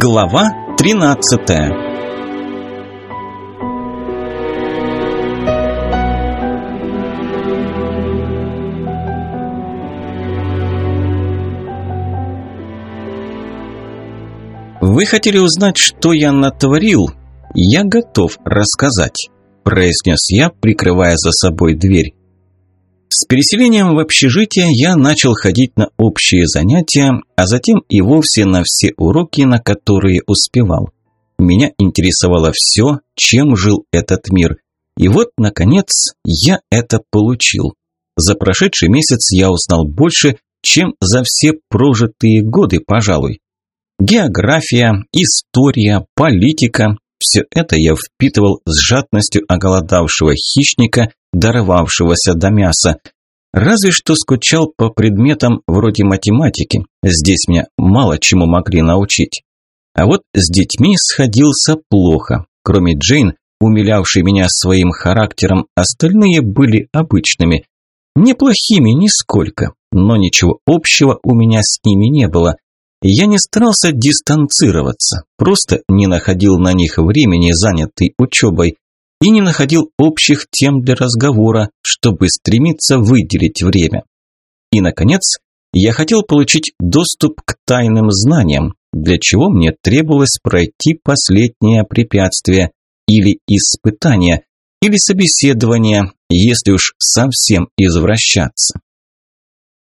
Глава 13 Вы хотели узнать, что я натворил? Я готов рассказать, произнес я, прикрывая за собой дверь. С переселением в общежитие я начал ходить на общие занятия, а затем и вовсе на все уроки, на которые успевал. Меня интересовало все, чем жил этот мир. И вот, наконец, я это получил. За прошедший месяц я узнал больше, чем за все прожитые годы, пожалуй. География, история, политика – все это я впитывал с жадностью оголодавшего хищника, дорвавшегося до мяса. Разве что скучал по предметам вроде математики. Здесь меня мало чему могли научить. А вот с детьми сходился плохо. Кроме Джейн, умилявшей меня своим характером, остальные были обычными. Неплохими нисколько, но ничего общего у меня с ними не было. Я не старался дистанцироваться, просто не находил на них времени, занятый учебой и не находил общих тем для разговора, чтобы стремиться выделить время. И, наконец, я хотел получить доступ к тайным знаниям, для чего мне требовалось пройти последнее препятствие или испытание, или собеседование, если уж совсем извращаться.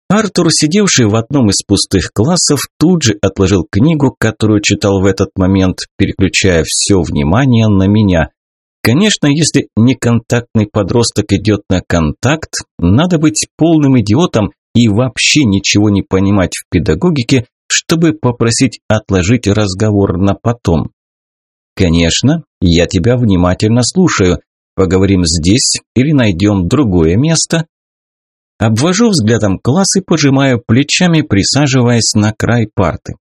Артур, сидевший в одном из пустых классов, тут же отложил книгу, которую читал в этот момент, переключая все внимание на меня. Конечно, если неконтактный подросток идет на контакт, надо быть полным идиотом и вообще ничего не понимать в педагогике, чтобы попросить отложить разговор на потом. Конечно, я тебя внимательно слушаю. Поговорим здесь или найдем другое место? Обвожу взглядом класс и пожимаю плечами, присаживаясь на край парты.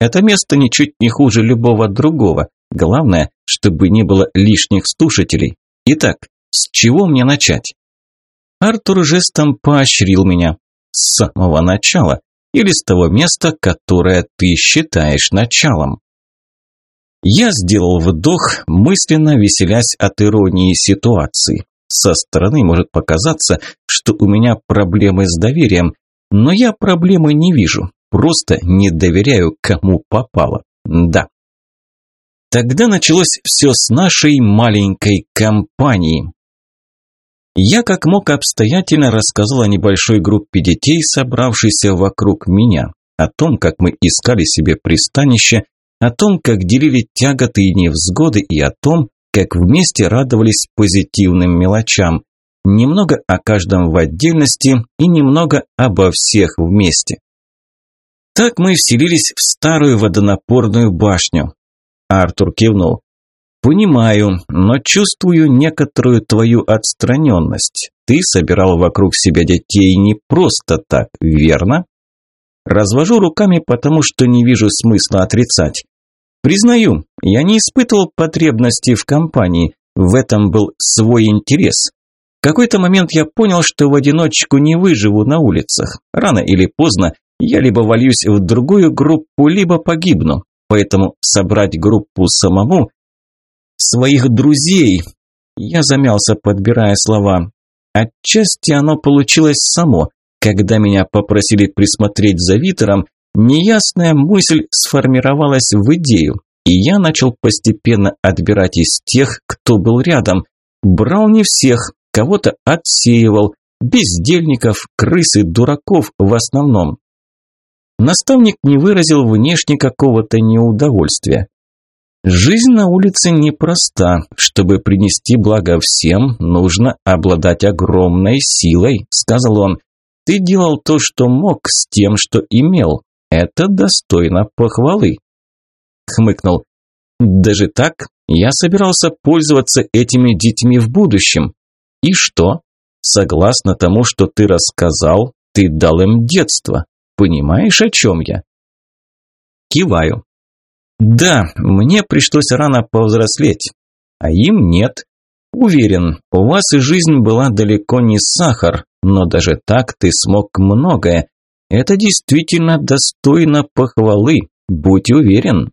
Это место ничуть не хуже любого другого. Главное, чтобы не было лишних слушателей. Итак, с чего мне начать? Артур жестом поощрил меня. С самого начала. Или с того места, которое ты считаешь началом. Я сделал вдох, мысленно веселясь от иронии ситуации. Со стороны может показаться, что у меня проблемы с доверием, но я проблемы не вижу, просто не доверяю кому попало. Да, Тогда началось все с нашей маленькой компании. Я как мог обстоятельно рассказал о небольшой группе детей, собравшейся вокруг меня, о том, как мы искали себе пристанище, о том, как делили тяготы и невзгоды и о том, как вместе радовались позитивным мелочам. Немного о каждом в отдельности и немного обо всех вместе. Так мы вселились в старую водонапорную башню, Артур кивнул. «Понимаю, но чувствую некоторую твою отстраненность. Ты собирал вокруг себя детей не просто так, верно?» Развожу руками, потому что не вижу смысла отрицать. Признаю, я не испытывал потребности в компании, в этом был свой интерес. В какой-то момент я понял, что в одиночку не выживу на улицах. Рано или поздно я либо вольюсь в другую группу, либо погибну поэтому собрать группу самому своих друзей. Я замялся, подбирая слова. Отчасти оно получилось само. Когда меня попросили присмотреть за Витером, неясная мысль сформировалась в идею, и я начал постепенно отбирать из тех, кто был рядом. Брал не всех, кого-то отсеивал, бездельников, крыс и дураков в основном. Наставник не выразил внешне какого-то неудовольствия. Жизнь на улице непроста. Чтобы принести благо всем, нужно обладать огромной силой, сказал он. Ты делал то, что мог, с тем, что имел. Это достойно похвалы. Хмыкнул. Даже так, я собирался пользоваться этими детьми в будущем. И что? Согласно тому, что ты рассказал, ты дал им детство. Понимаешь, о чем я?» Киваю. «Да, мне пришлось рано повзрослеть, а им нет. Уверен, у вас и жизнь была далеко не сахар, но даже так ты смог многое. Это действительно достойно похвалы, будь уверен».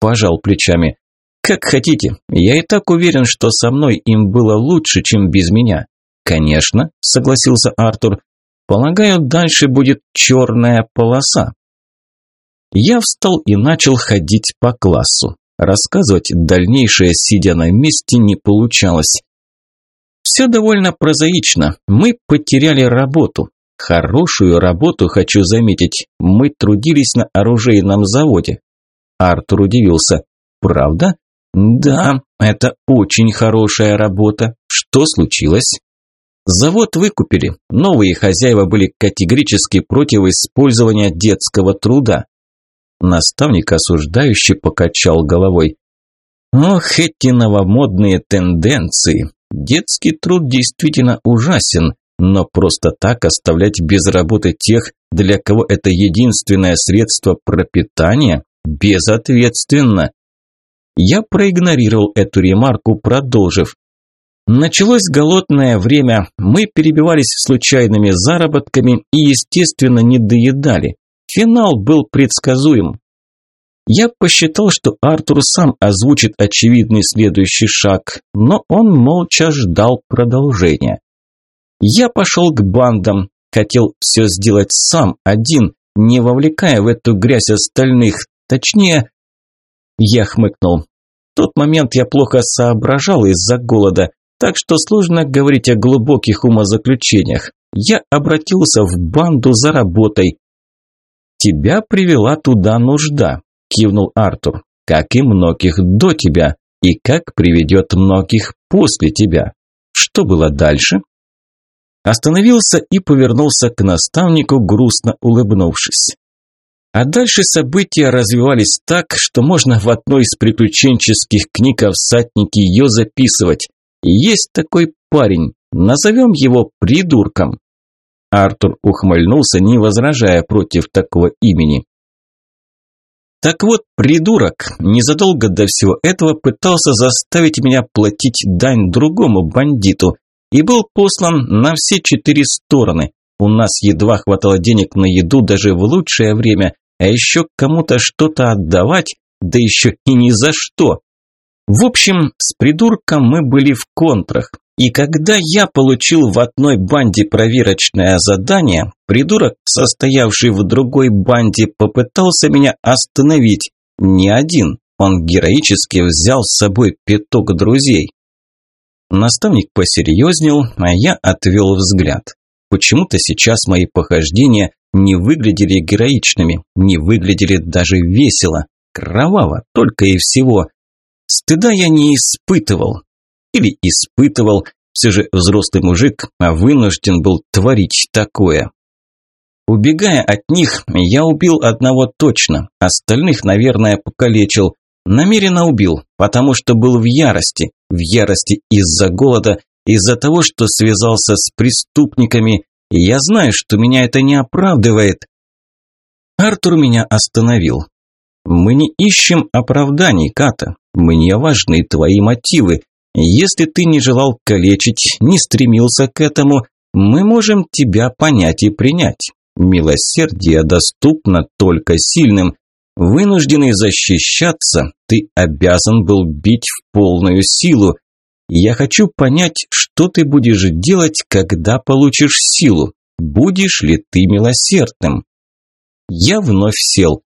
пожал плечами. Как хотите, я и так уверен, что со мной им было лучше, чем без меня. Конечно, согласился Артур. Полагаю, дальше будет черная полоса. Я встал и начал ходить по классу. Рассказывать дальнейшее, сидя на месте, не получалось. Все довольно прозаично. Мы потеряли работу. Хорошую работу, хочу заметить. Мы трудились на оружейном заводе. Артур удивился. Правда? Да, это очень хорошая работа. Что случилось? Завод выкупили. Новые хозяева были категорически против использования детского труда. Наставник осуждающе покачал головой. Ох, эти новомодные тенденции. Детский труд действительно ужасен, но просто так оставлять без работы тех, для кого это единственное средство пропитания, безответственно. Я проигнорировал эту ремарку, продолжив. Началось голодное время, мы перебивались случайными заработками и, естественно, не доедали. Финал был предсказуем. Я посчитал, что Артур сам озвучит очевидный следующий шаг, но он молча ждал продолжения. Я пошел к бандам, хотел все сделать сам, один, не вовлекая в эту грязь остальных, точнее... Я хмыкнул. В тот момент я плохо соображал из-за голода, так что сложно говорить о глубоких умозаключениях. Я обратился в банду за работой. «Тебя привела туда нужда», кивнул Артур. Как и многих до тебя, и как приведет многих после тебя. Что было дальше? Остановился и повернулся к наставнику, грустно улыбнувшись. А дальше события развивались так, что можно в одной из приключенческих книг о всаднике ее записывать. есть такой парень, назовем его придурком. Артур ухмыльнулся, не возражая против такого имени. Так вот, придурок незадолго до всего этого пытался заставить меня платить дань другому бандиту и был послан на все четыре стороны. У нас едва хватало денег на еду даже в лучшее время, а еще кому-то что-то отдавать, да еще и ни за что. В общем, с придурком мы были в контрах. И когда я получил в одной банде проверочное задание, придурок, состоявший в другой банде, попытался меня остановить. Не один, он героически взял с собой пяток друзей. Наставник посерьезнел, а я отвел взгляд. Почему-то сейчас мои похождения не выглядели героичными, не выглядели даже весело, кроваво, только и всего. Стыда я не испытывал, или испытывал, все же взрослый мужик, а вынужден был творить такое. Убегая от них, я убил одного точно, остальных, наверное, покалечил. Намеренно убил, потому что был в ярости, в ярости из-за голода, из-за того, что связался с преступниками, я знаю, что меня это не оправдывает. Артур меня остановил. Мы не ищем оправданий, Ката. Мне важны твои мотивы. Если ты не желал калечить, не стремился к этому, мы можем тебя понять и принять. Милосердие доступно только сильным. Вынужденный защищаться, ты обязан был бить в полную силу. Я хочу понять, что ты будешь делать, когда получишь силу. Будешь ли ты милосердным? Я вновь сел.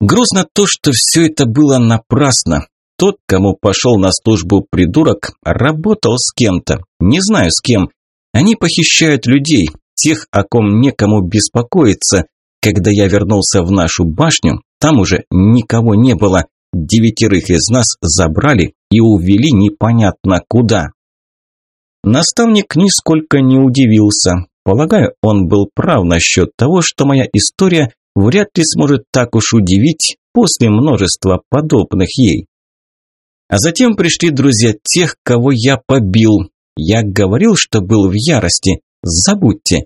Грустно то, что все это было напрасно. Тот, кому пошел на службу придурок, работал с кем-то, не знаю с кем. Они похищают людей, тех, о ком некому беспокоиться. Когда я вернулся в нашу башню, там уже никого не было. Девятерых из нас забрали и увели непонятно куда. Наставник нисколько не удивился. Полагаю, он был прав насчет того, что моя история вряд ли сможет так уж удивить после множества подобных ей. А затем пришли друзья тех, кого я побил. Я говорил, что был в ярости. Забудьте.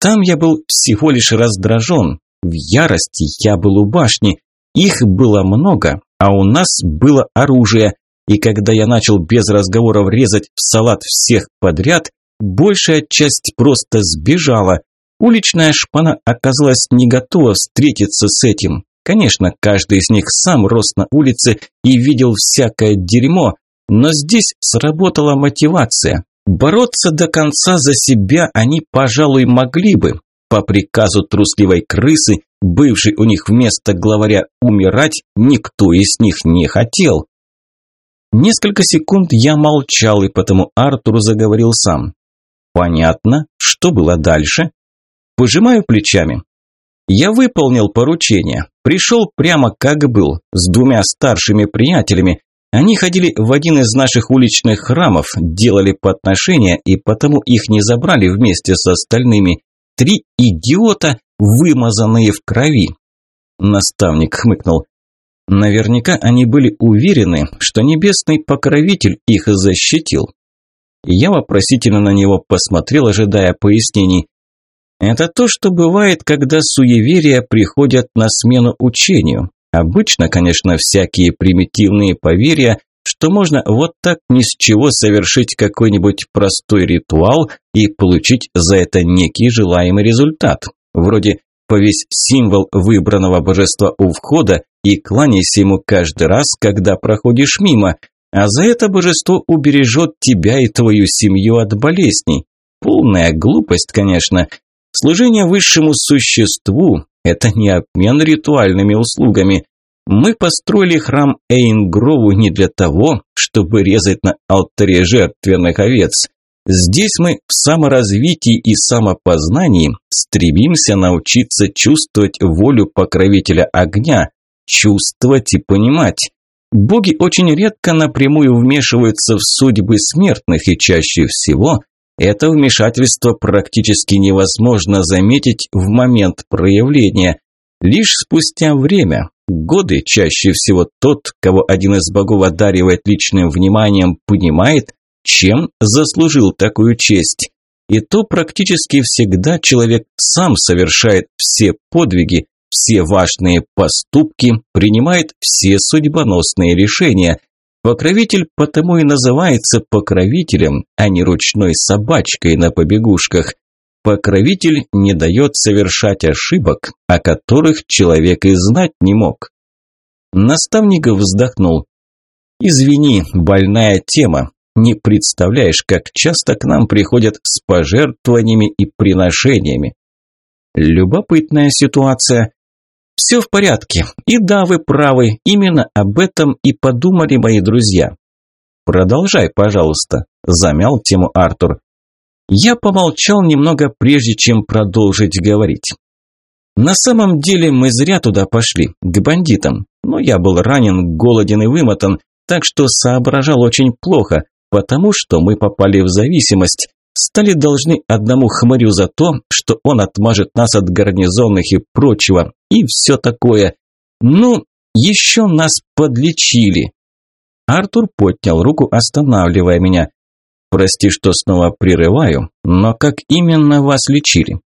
Там я был всего лишь раздражен. В ярости я был у башни. Их было много, а у нас было оружие. И когда я начал без разговоров резать в салат всех подряд, большая часть просто сбежала. Уличная шпана оказалась не готова встретиться с этим. Конечно, каждый из них сам рос на улице и видел всякое дерьмо, но здесь сработала мотивация. Бороться до конца за себя они, пожалуй, могли бы. По приказу трусливой крысы, бывшей у них вместо главаря умирать, никто из них не хотел. Несколько секунд я молчал, и потому Артур заговорил сам. Понятно, что было дальше? Пожимаю плечами. Я выполнил поручение, пришел прямо как был, с двумя старшими приятелями. Они ходили в один из наших уличных храмов, делали подношения, и потому их не забрали вместе с остальными. Три идиота, вымазанные в крови. Наставник хмыкнул. Наверняка они были уверены, что небесный покровитель их защитил. Я вопросительно на него посмотрел, ожидая пояснений. Это то, что бывает, когда суеверия приходят на смену учению. Обычно, конечно, всякие примитивные поверья, что можно вот так ни с чего совершить какой-нибудь простой ритуал и получить за это некий желаемый результат. Вроде повесь символ выбранного божества у входа и кланяйся ему каждый раз, когда проходишь мимо, а за это божество убережет тебя и твою семью от болезней. Полная глупость, конечно, Служение высшему существу – это не обмен ритуальными услугами. Мы построили храм Эйнгрову не для того, чтобы резать на алтаре жертвенных овец. Здесь мы в саморазвитии и самопознании стремимся научиться чувствовать волю покровителя огня, чувствовать и понимать. Боги очень редко напрямую вмешиваются в судьбы смертных и чаще всего это вмешательство практически невозможно заметить в момент проявления. Лишь спустя время, годы, чаще всего тот, кого один из богов одаривает личным вниманием, понимает, чем заслужил такую честь. И то практически всегда человек сам совершает все подвиги, все важные поступки, принимает все судьбоносные решения. Покровитель потому и называется покровителем, а не ручной собачкой на побегушках. Покровитель не дает совершать ошибок, о которых человек и знать не мог. Наставник вздохнул. «Извини, больная тема. Не представляешь, как часто к нам приходят с пожертвованиями и приношениями». Любопытная ситуация. Все в порядке. И да, вы правы, именно об этом и подумали мои друзья. Продолжай, пожалуйста, замял тему Артур. Я помолчал немного, прежде чем продолжить говорить. На самом деле мы зря туда пошли, к бандитам. Но я был ранен, голоден и вымотан, так что соображал очень плохо, потому что мы попали в зависимость, стали должны одному хмырю за то, что он отмажет нас от гарнизонных и прочего, и все такое. Ну, еще нас подлечили. Артур поднял руку, останавливая меня. Прости, что снова прерываю, но как именно вас лечили?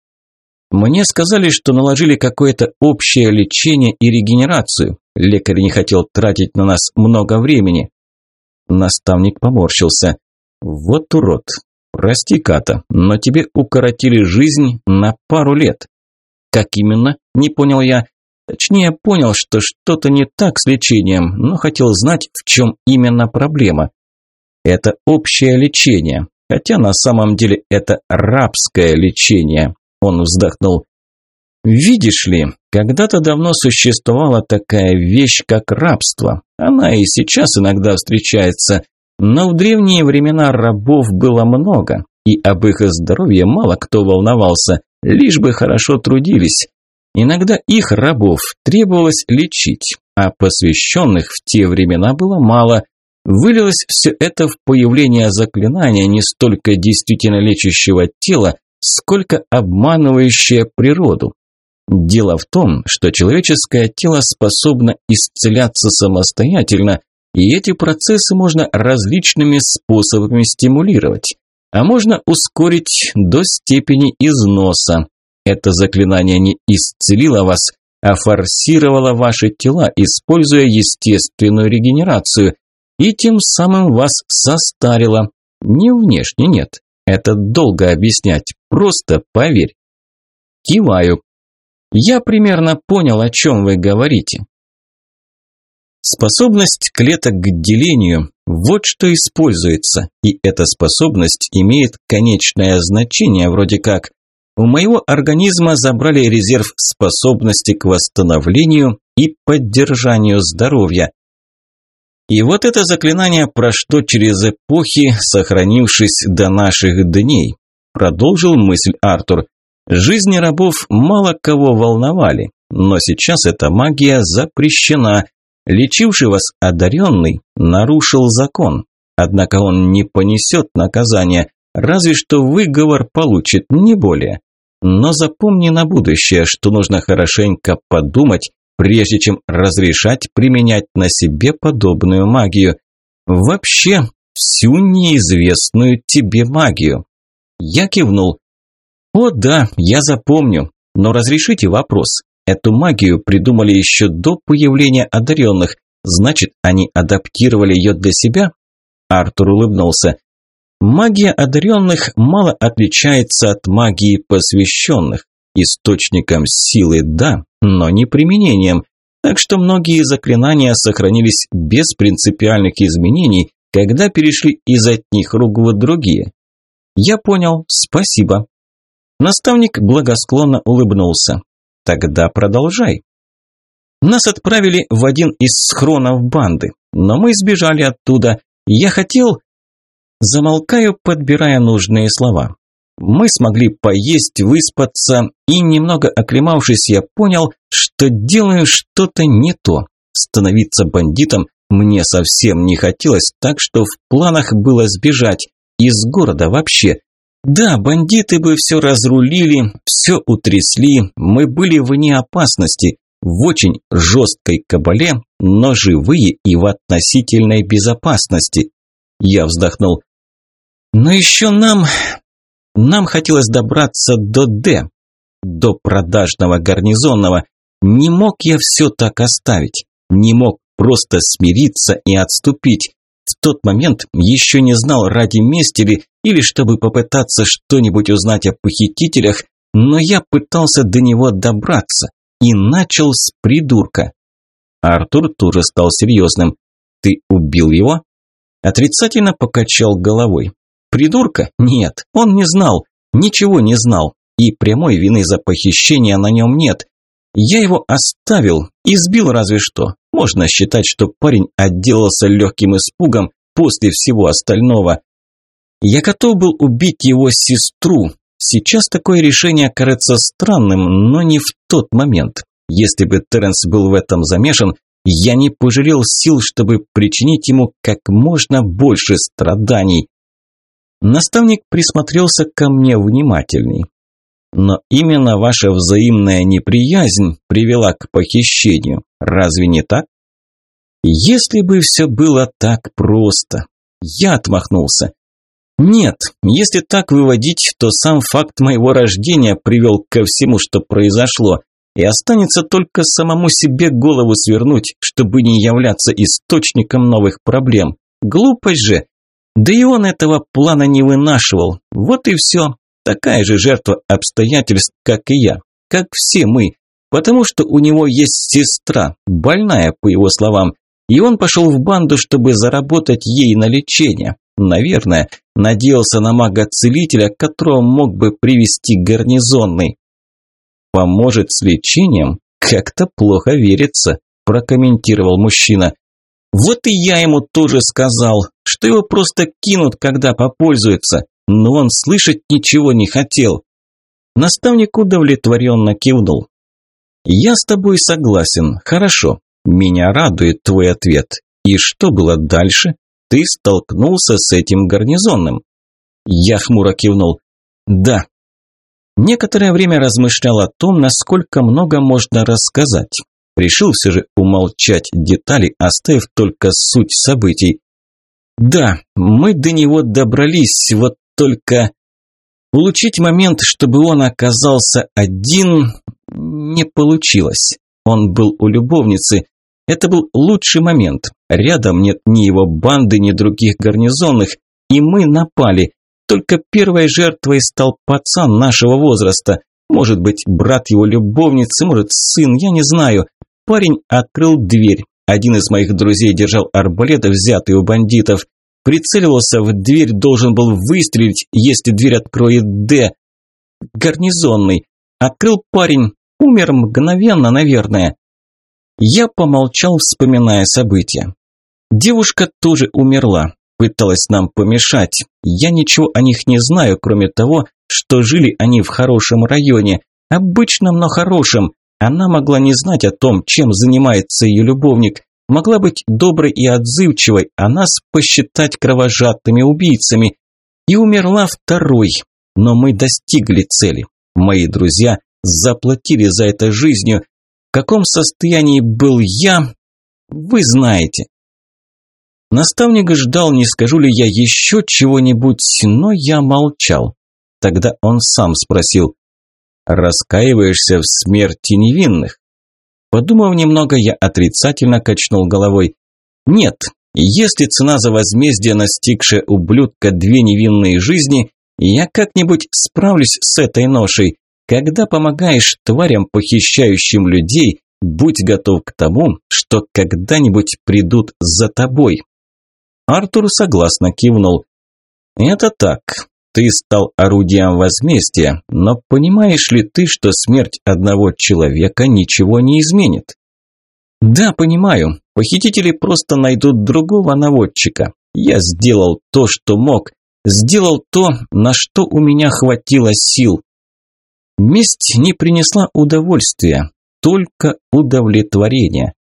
Мне сказали, что наложили какое-то общее лечение и регенерацию. Лекарь не хотел тратить на нас много времени. Наставник поморщился. Вот урод, «Прости, Ката, но тебе укоротили жизнь на пару лет». «Как именно?» – не понял я. Точнее, понял, что что-то не так с лечением, но хотел знать, в чем именно проблема. Это общее лечение, хотя на самом деле это рабское лечение. Он вздохнул. Видишь ли, когда-то давно существовала такая вещь, как рабство. Она и сейчас иногда встречается, но в древние времена рабов было много, и об их здоровье мало кто волновался, лишь бы хорошо трудились. Иногда их рабов требовалось лечить, а посвященных в те времена было мало. Вылилось все это в появление заклинания не столько действительно лечащего тела, сколько обманывающее природу. Дело в том, что человеческое тело способно исцеляться самостоятельно, и эти процессы можно различными способами стимулировать, а можно ускорить до степени износа. Это заклинание не исцелило вас, а форсировало ваши тела, используя естественную регенерацию, и тем самым вас состарило. Не внешне, нет. Это долго объяснять, просто поверь. Киваю. Я примерно понял, о чем вы говорите. Способность клеток к делению – вот что используется, и эта способность имеет конечное значение, вроде как у моего организма забрали резерв способности к восстановлению и поддержанию здоровья. И вот это заклинание прошло через эпохи, сохранившись до наших дней, продолжил мысль Артур. Жизни рабов мало кого волновали, но сейчас эта магия запрещена. Лечивший вас одаренный нарушил закон, однако он не понесет наказания, разве что выговор получит, не более. Но запомни на будущее, что нужно хорошенько подумать, прежде чем разрешать применять на себе подобную магию. Вообще, всю неизвестную тебе магию. Я кивнул. О да, я запомню. Но разрешите вопрос. Эту магию придумали еще до появления одаренных. Значит, они адаптировали ее для себя? Артур улыбнулся. Магия одаренных мало отличается от магии посвященных. Источником силы – да, но не применением. Так что многие заклинания сохранились без принципиальных изменений, когда перешли из одних рук в другие. Я понял, спасибо. Наставник благосклонно улыбнулся. Тогда продолжай. Нас отправили в один из схронов банды, но мы сбежали оттуда. Я хотел... Замолкаю, подбирая нужные слова. Мы смогли поесть, выспаться, и немного оклемавшись, я понял, что делаю что-то не то. Становиться бандитом мне совсем не хотелось, так что в планах было сбежать. Из города вообще. Да, бандиты бы все разрулили, все утрясли, мы были вне опасности, в очень жесткой кабале, но живые и в относительной безопасности. Я вздохнул. Но еще нам... Нам хотелось добраться до Д, до продажного гарнизонного. Не мог я все так оставить. Не мог просто смириться и отступить. В тот момент еще не знал, ради мести ли, или чтобы попытаться что-нибудь узнать о похитителях, но я пытался до него добраться и начал с придурка. Артур тоже стал серьезным. «Ты убил его?» Отрицательно покачал головой. Придурка? Нет, он не знал, ничего не знал, и прямой вины за похищение на нем нет. Я его оставил, избил разве что. Можно считать, что парень отделался легким испугом после всего остального. Я готов был убить его сестру. Сейчас такое решение кажется странным, но не в тот момент. Если бы Теренс был в этом замешан, я не пожалел сил, чтобы причинить ему как можно больше страданий. Наставник присмотрелся ко мне внимательней. Но именно ваша взаимная неприязнь привела к похищению. Разве не так? Если бы все было так просто. Я отмахнулся. Нет, если так выводить, то сам факт моего рождения привел ко всему, что произошло, и останется только самому себе голову свернуть, чтобы не являться источником новых проблем. Глупость же, да и он этого плана не вынашивал. Вот и все. Такая же жертва обстоятельств, как и я. Как все мы. Потому что у него есть сестра, больная, по его словам. И он пошел в банду, чтобы заработать ей на лечение. Наверное, надеялся на мага-целителя, которого мог бы привести гарнизонный. «Поможет с лечением? Как-то плохо верится», – прокомментировал мужчина. «Вот и я ему тоже сказал что его просто кинут, когда попользуются, но он слышать ничего не хотел. Наставник удовлетворенно кивнул. «Я с тобой согласен, хорошо. Меня радует твой ответ. И что было дальше? Ты столкнулся с этим гарнизонным?» Я хмуро кивнул. «Да». Некоторое время размышлял о том, насколько много можно рассказать. Решил все же умолчать детали, оставив только суть событий. Да, мы до него добрались, вот только улучшить момент, чтобы он оказался один, не получилось. Он был у любовницы. Это был лучший момент. Рядом нет ни его банды, ни других гарнизонных, и мы напали. Только первой жертвой стал пацан нашего возраста. Может быть, брат его любовницы, может, сын, я не знаю. Парень открыл дверь. Один из моих друзей держал арбалет, взятый у бандитов. Прицеливался в дверь, должен был выстрелить, если дверь откроет Д. Гарнизонный. Открыл парень. Умер мгновенно, наверное. Я помолчал, вспоминая события. Девушка тоже умерла, пыталась нам помешать. Я ничего о них не знаю, кроме того, что жили они в хорошем районе, обычном, но хорошем. Она могла не знать о том, чем занимается ее любовник, могла быть доброй и отзывчивой, а нас посчитать кровожадными убийцами. И умерла второй, но мы достигли цели. Мои друзья заплатили за это жизнью. В каком состоянии был я, вы знаете. Наставник ждал, не скажу ли я еще чего-нибудь, но я молчал. Тогда он сам спросил, «Раскаиваешься в смерти невинных?» Подумав немного, я отрицательно качнул головой. «Нет, если цена за возмездие, настигшая ублюдка две невинные жизни, я как-нибудь справлюсь с этой ношей. Когда помогаешь тварям, похищающим людей, будь готов к тому, что когда-нибудь придут за тобой». Артур согласно кивнул. «Это так. Ты стал орудием возмездия, но понимаешь ли ты, что смерть одного человека ничего не изменит?» «Да, понимаю. Похитители просто найдут другого наводчика. Я сделал то, что мог. Сделал то, на что у меня хватило сил. Месть не принесла удовольствия, только удовлетворение.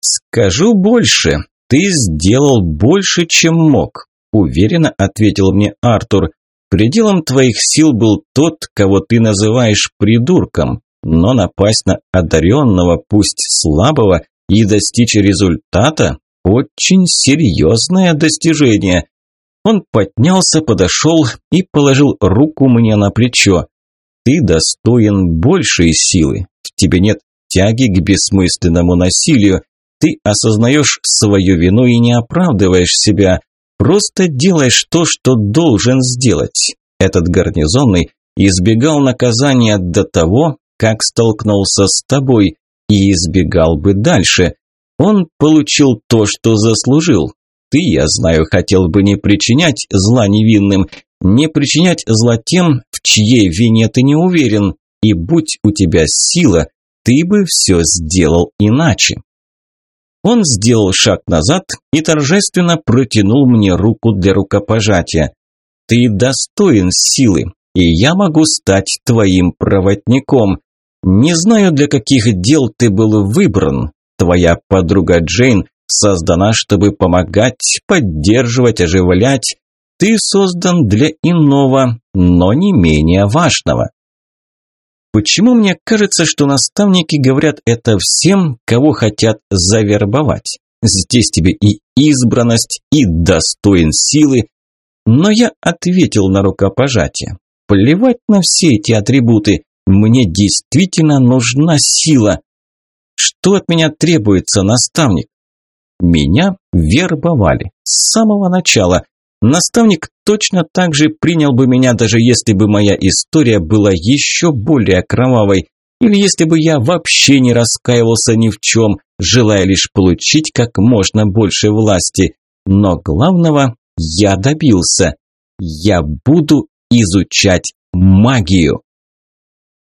Скажу больше, «Ты сделал больше, чем мог», – уверенно ответил мне Артур. «Пределом твоих сил был тот, кого ты называешь придурком, но напасть на одаренного, пусть слабого, и достичь результата – очень серьезное достижение». Он поднялся, подошел и положил руку мне на плечо. «Ты достоин большей силы. В тебе нет тяги к бессмысленному насилию. Ты осознаешь свою вину и не оправдываешь себя. Просто делаешь то, что должен сделать. Этот гарнизонный избегал наказания до того, как столкнулся с тобой, и избегал бы дальше. Он получил то, что заслужил. Ты, я знаю, хотел бы не причинять зла невинным, не причинять зла тем, в чьей вине ты не уверен. И будь у тебя сила, ты бы все сделал иначе. Он сделал шаг назад и торжественно протянул мне руку для рукопожатия. «Ты достоин силы, и я могу стать твоим проводником. Не знаю, для каких дел ты был выбран. Твоя подруга Джейн создана, чтобы помогать, поддерживать, оживлять. Ты создан для иного, но не менее важного. Почему мне кажется, что наставники говорят это всем, кого хотят завербовать? Здесь тебе и избранность, и достоин силы. Но я ответил на рукопожатие. Плевать на все эти атрибуты. Мне действительно нужна сила. Что от меня требуется, наставник? Меня вербовали с самого начала. Наставник точно так же принял бы меня, даже если бы моя история была еще более кровавой, или если бы я вообще не раскаивался ни в чем, желая лишь получить как можно больше власти. Но главного я добился. Я буду изучать магию.